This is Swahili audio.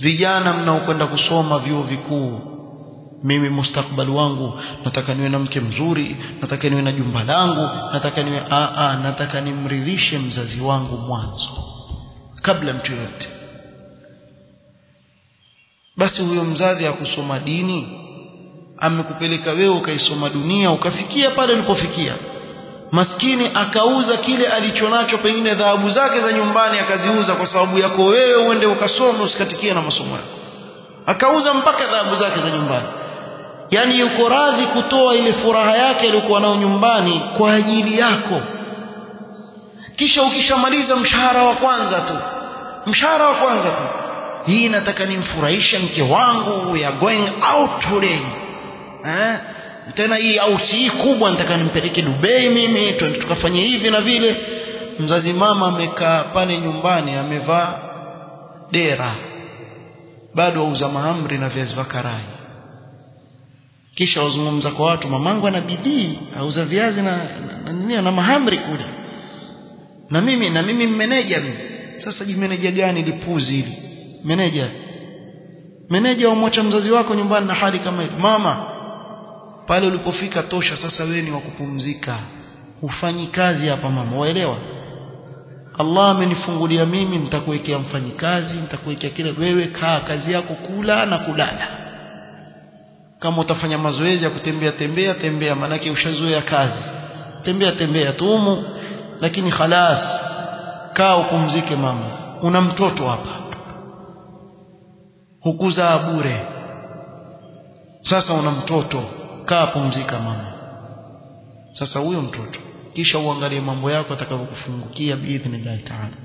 vijana mnaokwenda kusoma vyuo vikuu mimi mustakbali wangu nataka niwe na mke mzuri nataka niwe na jumba langu nataka niwe a a nataka nimridhishe mzazi wangu mwanzo kabla mtu yote basi huyo mzazi akusoma dini amekupeleka wewe ukaisoma dunia ukafikia pale ulipofikia maskini akauza kile alichonacho pengine dhahabu zake za nyumbani akaziuza kwa sababu yako wewe uende ukasome usikatikie na masomo yako. Akauza mpaka dhahabu zake za nyumbani. Yani yuko radhi kutoa ile furaha yake aliyokuwa nayo nyumbani kwa ajili yako. Kisha ukishamaliza mshahara wa kwanza tu mshahara wa kwanza tu hii nataka nimfurahishe mke wangu are going out today. Eh tena hii auti hii kubwa nataka nimpeleke Dubai mimi twende tukafanye hivi na vile. Mzazi mama amekaa pale nyumbani amevaa dera. Bado auza mahamri na viazi vya karai kisha wazungumza kwa watu mamangu ana bidii auza viazi na na, na, na mahamri kule. Na mimi na mimi meneja mimi. Sasa jimeneja gani lipuzi hili? Meneja meneja umwacha mzazi wako nyumbani na hali kama hili mama pale ulipofika tosha sasa wewe ni wa kupumzika. Ufanyi kazi hapa mama waelewa? Allah amenifungulia mimi nitakuwekea mfanyikazi nitakuwekea kile. Wewe kaa kazi yako kula na kulala. Kama utafanya mazoezi ya kutembea tembea tembea manake ushazoea kazi. Tembea tembea tumu lakini khalas kaa upumzike mama. Una mtoto hapa. Hukuzaa bure. Sasa una mtoto kaa pumzika mama. Sasa huyo mtoto kisha uangalie mambo yako atakavyokufungukia biidhnillahi taala